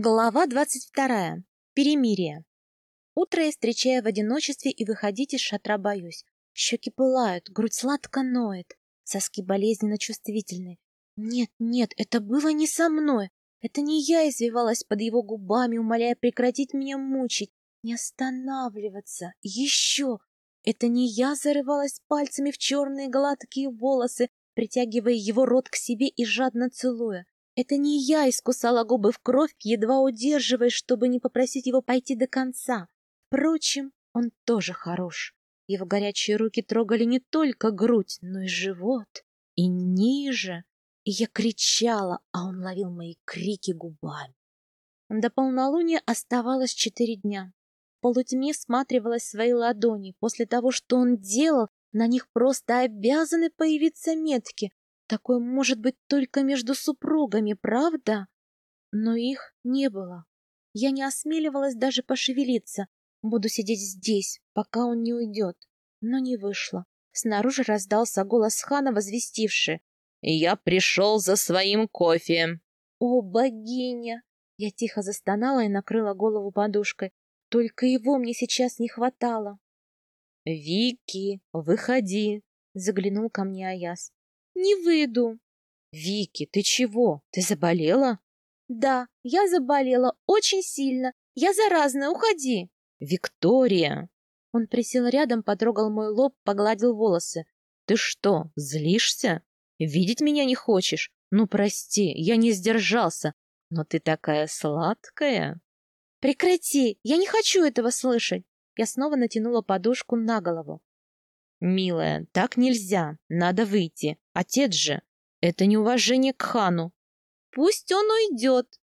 Глава двадцать вторая. Перемирие. Утро я встречаю в одиночестве и выходить из шатра боюсь. Щеки пылают, грудь сладко ноет, соски болезненно чувствительны. Нет, нет, это было не со мной. Это не я извивалась под его губами, умоляя прекратить меня мучить, не останавливаться. Еще! Это не я зарывалась пальцами в черные гладкие волосы, притягивая его рот к себе и жадно целуя. Это не я искусала губы в кровь, едва удерживаясь, чтобы не попросить его пойти до конца. Впрочем, он тоже хорош. Его горячие руки трогали не только грудь, но и живот, и ниже. И я кричала, а он ловил мои крики губами. До полнолуния оставалось четыре дня. В полутьме всматривалась в свои ладони. После того, что он делал, на них просто обязаны появиться метки, Такое может быть только между супругами, правда? Но их не было. Я не осмеливалась даже пошевелиться. Буду сидеть здесь, пока он не уйдет. Но не вышло. Снаружи раздался голос хана, возвестивший. «Я пришел за своим кофе». «О, богиня!» Я тихо застонала и накрыла голову подушкой. Только его мне сейчас не хватало. «Вики, выходи!» — заглянул ко мне Аяс. Не выйду. Вики, ты чего? Ты заболела? Да, я заболела очень сильно. Я заразная, уходи. Виктория. Он присел рядом, потрогал мой лоб, погладил волосы. Ты что, злишься? Видеть меня не хочешь? Ну, прости, я не сдержался. Но ты такая сладкая. Прекрати, я не хочу этого слышать. Я снова натянула подушку на голову. «Милая, так нельзя. Надо выйти. Отец же. Это неуважение к хану». «Пусть он уйдет».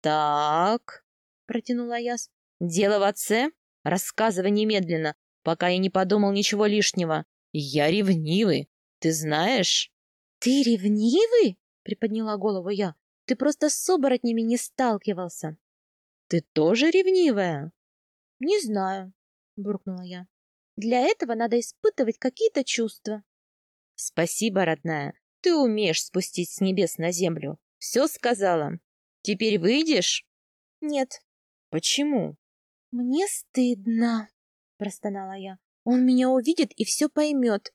«Так», — протянула Яс. «Дело в отце? Рассказывай немедленно, пока я не подумал ничего лишнего. Я ревнивый, ты знаешь?» «Ты ревнивый?» — приподняла голову я. «Ты просто с оборотнями не сталкивался». «Ты тоже ревнивая?» «Не знаю», — буркнула я. Для этого надо испытывать какие-то чувства. Спасибо, родная. Ты умеешь спустить с небес на землю. Все сказала. Теперь выйдешь? Нет. Почему? Мне стыдно, простонала я. Он меня увидит и все поймет.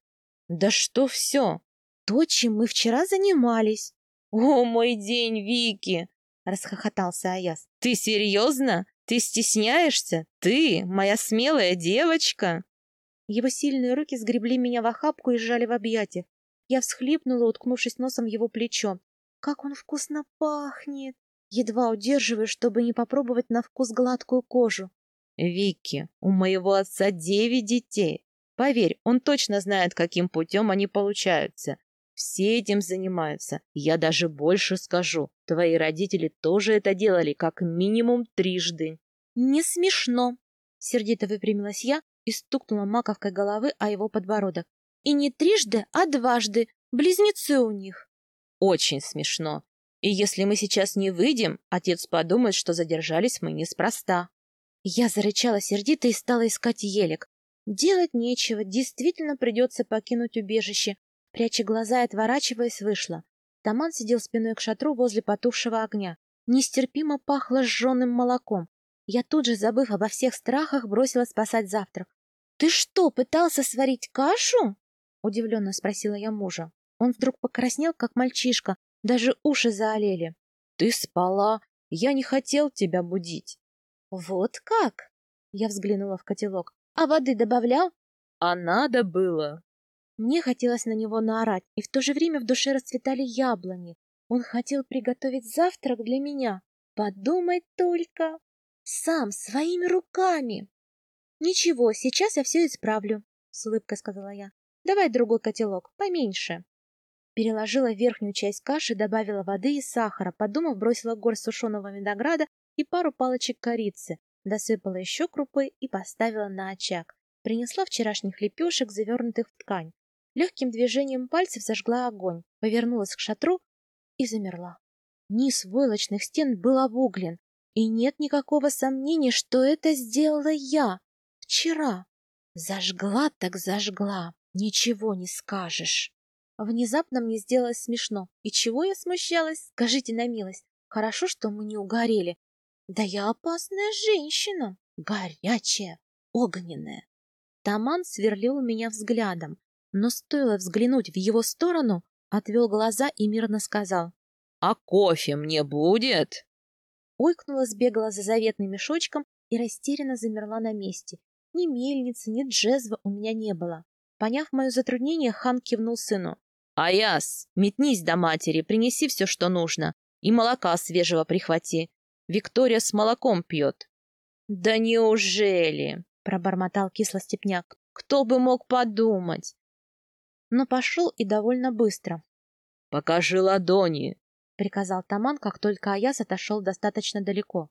Да что все? То, чем мы вчера занимались. О, мой день, Вики! Расхохотался Аяс. Ты серьезно? Ты стесняешься? Ты, моя смелая девочка? Его сильные руки сгребли меня в охапку и сжали в объятиях. Я всхлипнула, уткнувшись носом в его плечо. Как он вкусно пахнет! Едва удерживаю, чтобы не попробовать на вкус гладкую кожу. Вики, у моего отца девять детей. Поверь, он точно знает, каким путем они получаются. Все этим занимаются. Я даже больше скажу. Твои родители тоже это делали как минимум трижды. Не смешно. Сердито выпрямилась я, и стукнула маковкой головы о его подбородок. И не трижды, а дважды. Близнецы у них. Очень смешно. И если мы сейчас не выйдем, отец подумает, что задержались мы неспроста. Я зарычала сердито и стала искать елик. Делать нечего, действительно придется покинуть убежище. Пряча глаза и отворачиваясь, вышла. Таман сидел спиной к шатру возле потухшего огня. Нестерпимо пахло сжженным молоком. Я тут же, забыв обо всех страхах, бросила спасать завтрак. — Ты что, пытался сварить кашу? — удивленно спросила я мужа. Он вдруг покраснел, как мальчишка, даже уши заолели. — Ты спала. Я не хотел тебя будить. — Вот как? Я взглянула в котелок. — А воды добавлял? — А надо было. Мне хотелось на него наорать, и в то же время в душе расцветали яблони. Он хотел приготовить завтрак для меня. Подумать только! Сам, своими руками. Ничего, сейчас я все исправлю, с улыбкой сказала я. Давай другой котелок, поменьше. Переложила верхнюю часть каши, добавила воды и сахара, подумав, бросила горсть сушеного винограда и пару палочек корицы, досыпала еще крупы и поставила на очаг. Принесла вчерашних лепешек, завернутых в ткань. Легким движением пальцев зажгла огонь, повернулась к шатру и замерла. Низ войлочных стен был обуглен, и нет никакого сомнения, что это сделала я. Вчера. Зажгла так зажгла. Ничего не скажешь. Внезапно мне сделалось смешно. И чего я смущалась? Скажите на милость. Хорошо, что мы не угорели. Да я опасная женщина, горячая, огненная. Таман сверлил меня взглядом, но стоило взглянуть в его сторону, отвел глаза и мирно сказал. — А кофе мне будет? Ойкнула, сбегала за заветным мешочком и растерянно замерла на месте. Ни мельницы, ни джезва у меня не было. Поняв мое затруднение, хан кивнул сыну. — Аяс, метнись до матери, принеси все, что нужно. И молока свежего прихвати. Виктория с молоком пьет. — Да неужели? — пробормотал кисло степняк. — Кто бы мог подумать? Но пошел и довольно быстро. — Покажи ладони, — приказал Таман, как только Аяс отошел достаточно далеко.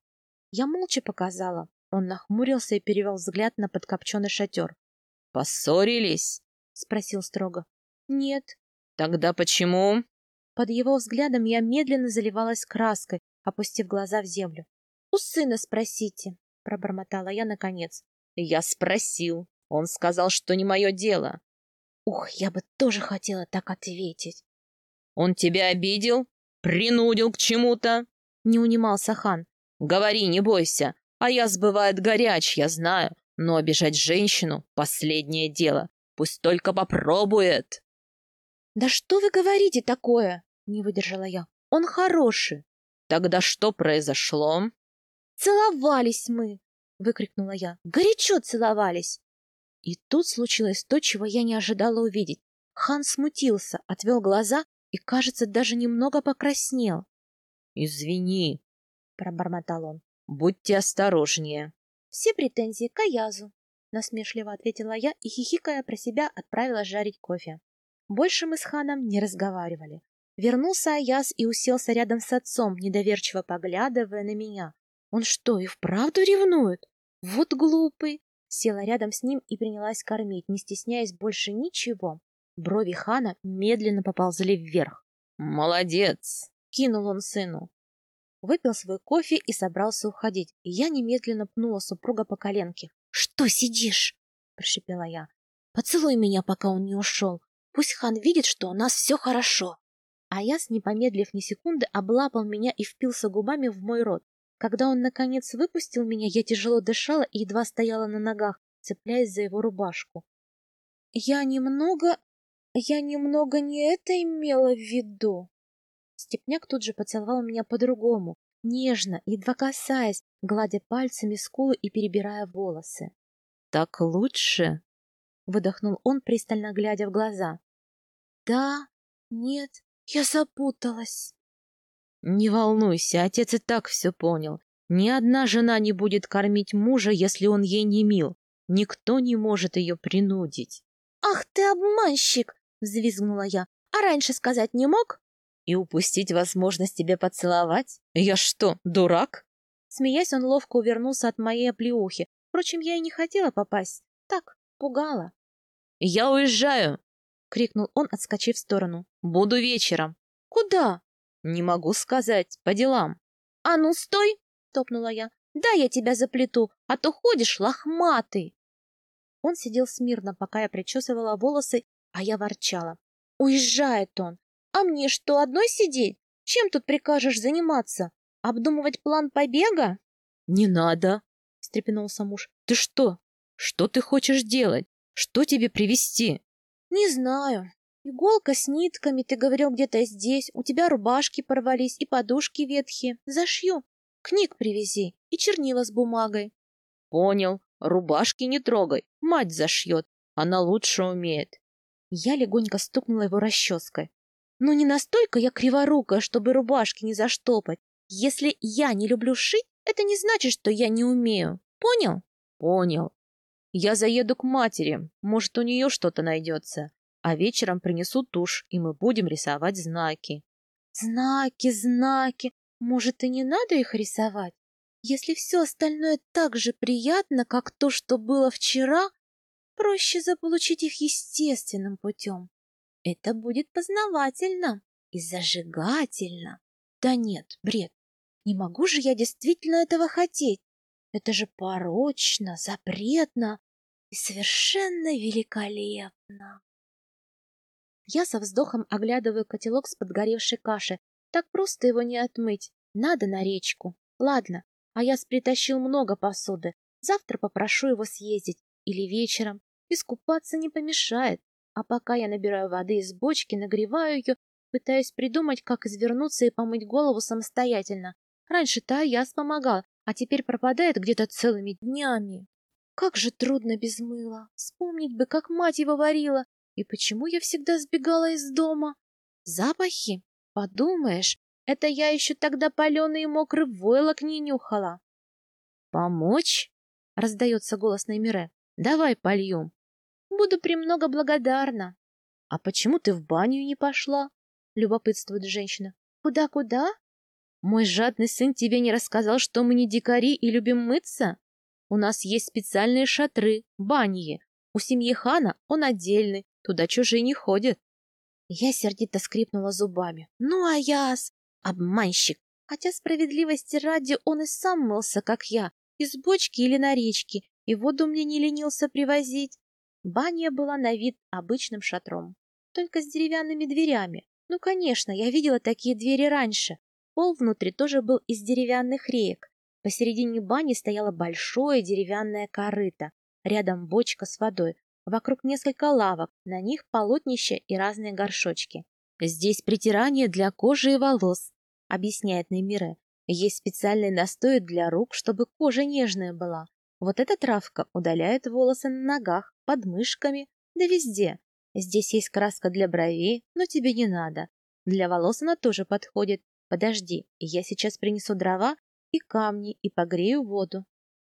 Я молча показала. Он нахмурился и перевел взгляд на подкопченный шатер. — Поссорились? — спросил строго. — Нет. — Тогда почему? Под его взглядом я медленно заливалась краской, опустив глаза в землю. — У сына спросите, — пробормотала я наконец. — Я спросил. Он сказал, что не мое дело. Ух, я бы тоже хотела так ответить. — Он тебя обидел? Принудил к чему-то? — не унимался хан. — Говори, не бойся. А я сбывает горяч, я знаю. Но обижать женщину — последнее дело. Пусть только попробует. — Да что вы говорите такое? — не выдержала я. — Он хороший. — Тогда что произошло? — Целовались мы, — выкрикнула я. — Горячо целовались. И тут случилось то, чего я не ожидала увидеть. Хан смутился, отвел глаза и, кажется, даже немного покраснел. — Извини, — пробормотал он. — Будьте осторожнее. — Все претензии к Аязу, — насмешливо ответила я и, хихикая про себя, отправилась жарить кофе. Больше мы с ханом не разговаривали. Вернулся Аяз и уселся рядом с отцом, недоверчиво поглядывая на меня. Он что, и вправду ревнует? Вот глупый. Села рядом с ним и принялась кормить, не стесняясь больше ничего. Брови хана медленно поползли вверх. «Молодец!» — кинул он сыну. Выпил свой кофе и собрался уходить. И я немедленно пнула супруга по коленке. «Что сидишь?» — прошепела я. «Поцелуй меня, пока он не ушел. Пусть хан видит, что у нас все хорошо». А я, не помедлив ни секунды, облапал меня и впился губами в мой рот. Когда он, наконец, выпустил меня, я тяжело дышала и едва стояла на ногах, цепляясь за его рубашку. «Я немного... я немного не это имела в виду». Степняк тут же поцеловал меня по-другому, нежно, едва касаясь, гладя пальцами скулы и перебирая волосы. «Так лучше?» — выдохнул он, пристально глядя в глаза. «Да, нет, я запуталась». Не волнуйся, отец и так все понял. Ни одна жена не будет кормить мужа, если он ей не мил. Никто не может ее принудить. «Ах ты обманщик!» — взвизгнула я. «А раньше сказать не мог?» «И упустить возможность тебя поцеловать? Я что, дурак?» Смеясь, он ловко увернулся от моей оплеухи. Впрочем, я и не хотела попасть. Так, пугала. «Я уезжаю!» — крикнул он, отскочив в сторону. «Буду вечером». «Куда?» «Не могу сказать. По делам». «А ну, стой!» — топнула я. «Да я тебя заплету, а то ходишь лохматый!» Он сидел смирно, пока я причесывала волосы, а я ворчала. «Уезжает он! А мне что, одной сидеть? Чем тут прикажешь заниматься? Обдумывать план побега?» «Не надо!» — встрепенулся муж. «Ты что? Что ты хочешь делать? Что тебе привезти?» «Не знаю. Иголка с нитками, ты говорил где-то здесь, у тебя рубашки порвались и подушки ветхие. Зашью. Книг привези и чернила с бумагой. Понял. Рубашки не трогай. Мать зашьет. Она лучше умеет. Я легонько стукнула его расческой. Но не настолько я криворукая, чтобы рубашки не заштопать. Если я не люблю шить, это не значит, что я не умею. Понял? Понял. Я заеду к матери. Может, у нее что-то найдется а вечером принесу тушь, и мы будем рисовать знаки. Знаки, знаки. Может, и не надо их рисовать? Если все остальное так же приятно, как то, что было вчера, проще заполучить их естественным путем. Это будет познавательно и зажигательно. Да нет, бред. Не могу же я действительно этого хотеть. Это же порочно, запретно и совершенно великолепно. Я со вздохом оглядываю котелок с подгоревшей кашей. Так просто его не отмыть. Надо на речку. Ладно, А я притащил много посуды. Завтра попрошу его съездить. Или вечером. Искупаться не помешает. А пока я набираю воды из бочки, нагреваю ее, пытаюсь придумать, как извернуться и помыть голову самостоятельно. Раньше-то Аяс помогал, а теперь пропадает где-то целыми днями. Как же трудно без мыла. Вспомнить бы, как мать его варила. И почему я всегда сбегала из дома? Запахи? Подумаешь, это я еще тогда паленый и мокрый войлок не нюхала. «Помочь?» — раздается голос Неймире. «Давай польем». «Буду премного благодарна». «А почему ты в баню не пошла?» — любопытствует женщина. «Куда-куда?» «Мой жадный сын тебе не рассказал, что мы не дикари и любим мыться? У нас есть специальные шатры, баньи. У семьи хана он отдельный, туда чужие не ходят». Я сердито скрипнула зубами. «Ну, а яс! Обманщик! Хотя справедливости ради он и сам мылся, как я, из бочки или на речке, и воду мне не ленился привозить. Баня была на вид обычным шатром, только с деревянными дверями. Ну, конечно, я видела такие двери раньше. Пол внутри тоже был из деревянных реек. Посередине бани стояло большое деревянное корыто, рядом бочка с водой, вокруг несколько лавок, на них полотнища и разные горшочки. «Здесь притирание для кожи и волос», — объясняет Неймире. «Есть специальный настой для рук, чтобы кожа нежная была. Вот эта травка удаляет волосы на ногах, под мышками, да везде. Здесь есть краска для бровей, но тебе не надо. Для волос она тоже подходит. Подожди, я сейчас принесу дрова и камни и погрею воду.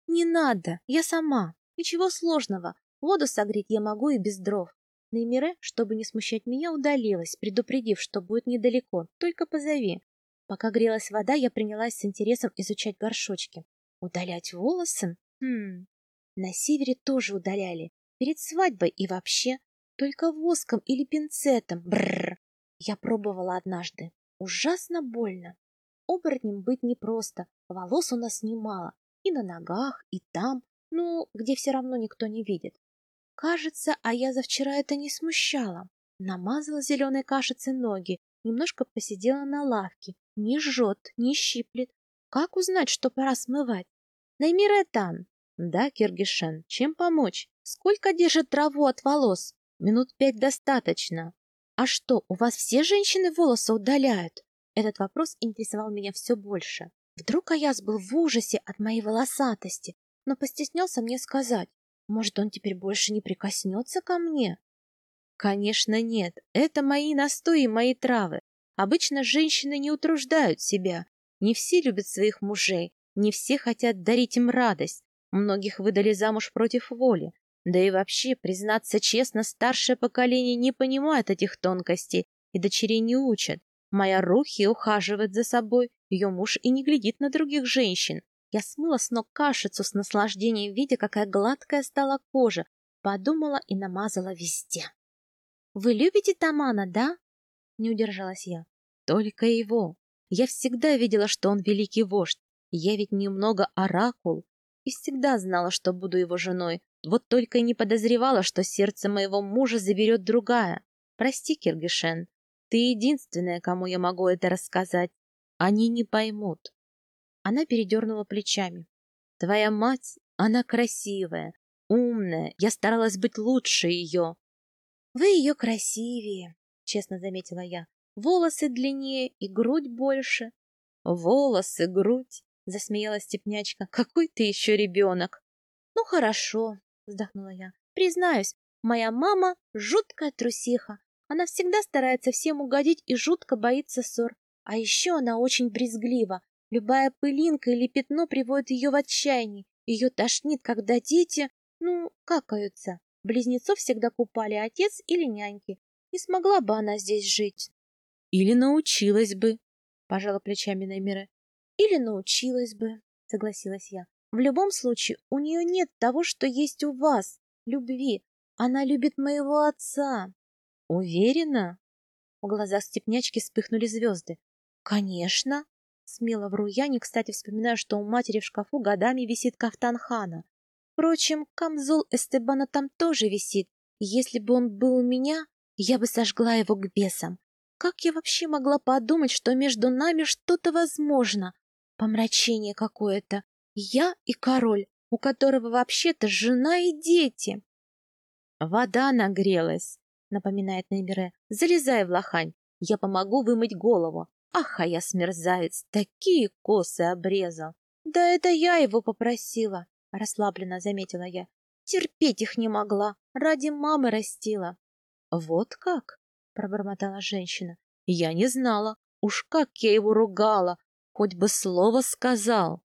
Не надо, я сама. Ничего сложного. Воду согреть я могу и без дров. Неймире, чтобы не смущать меня, удалилась, предупредив, что будет недалеко, только позови. Пока грелась вода, я принялась с интересом изучать горшочки. Удалять волосы? Хм. На севере тоже удаляли. Перед свадьбой и вообще. Только воском или пинцетом. Бррр. Я пробовала однажды. Ужасно больно. Оборотнем быть непросто. Волос у нас немало. И на ногах, и там. Ну, где все равно никто не видит. Кажется, а я за вчера это не смущала. Намазала зеленой кашицей ноги, немножко посидела на лавке. Не жжет, не щиплет. Как узнать, что пора смывать? Наймира там. Да, Киргишен, чем помочь? Сколько держит траву от волос? Минут пять достаточно. А что, у вас все женщины волосы удаляют? Этот вопрос интересовал меня все больше. Вдруг Аяс был в ужасе от моей волосатости, но постеснялся мне сказать. Может, он теперь больше не прикоснется ко мне? Конечно, нет. Это мои настои, мои травы. Обычно женщины не утруждают себя. Не все любят своих мужей, не все хотят дарить им радость. Многих выдали замуж против воли. Да и вообще, признаться честно, старшее поколение не понимает этих тонкостей и дочерей не учат. Моя Рухи ухаживает за собой, ее муж и не глядит на других женщин. Я смыла с ног кашицу с наслаждением, видя, какая гладкая стала кожа, подумала и намазала везде. — Вы любите Тамана, да? — не удержалась я. — Только его. Я всегда видела, что он великий вождь. Я ведь немного оракул и всегда знала, что буду его женой. Вот только и не подозревала, что сердце моего мужа заберет другая. Прости, Киргишен, ты единственная, кому я могу это рассказать. Они не поймут. Она передернула плечами. Твоя мать, она красивая, умная. Я старалась быть лучше ее. Вы ее красивее, честно заметила я. Волосы длиннее и грудь больше. Волосы, грудь, засмеялась степнячка. Какой ты еще ребенок? Ну хорошо, вздохнула я. Признаюсь, моя мама жуткая трусиха. Она всегда старается всем угодить и жутко боится ссор. А еще она очень брезглива. Любая пылинка или пятно приводит ее в отчаяние. Ее тошнит, когда дети, ну, какаются. Близнецов всегда купали отец или няньки. Не смогла бы она здесь жить. Или научилась бы, пожала плечами Наймира. Или научилась бы, согласилась я. В любом случае, у нее нет того, что есть у вас, любви. Она любит моего отца. Уверена? В глазах степнячки вспыхнули звезды. Конечно, Смело вру я, не кстати вспоминаю, что у матери в шкафу годами висит кафтан хана. Впрочем, камзол Эстебана там тоже висит, если бы он был у меня, я бы сожгла его к бесам. Как я вообще могла подумать, что между нами что-то возможно? Помрачение какое-то. Я и король, у которого вообще-то жена и дети. Вода нагрелась, напоминает Неймере. Залезай в лохань, я помогу вымыть голову. Ах, а я смерзавец, такие косы обрезал. Да это я его попросила, расслабленно заметила я. Терпеть их не могла, ради мамы растила. Вот как? пробормотала женщина. Я не знала. Уж как я его ругала, хоть бы слово сказал.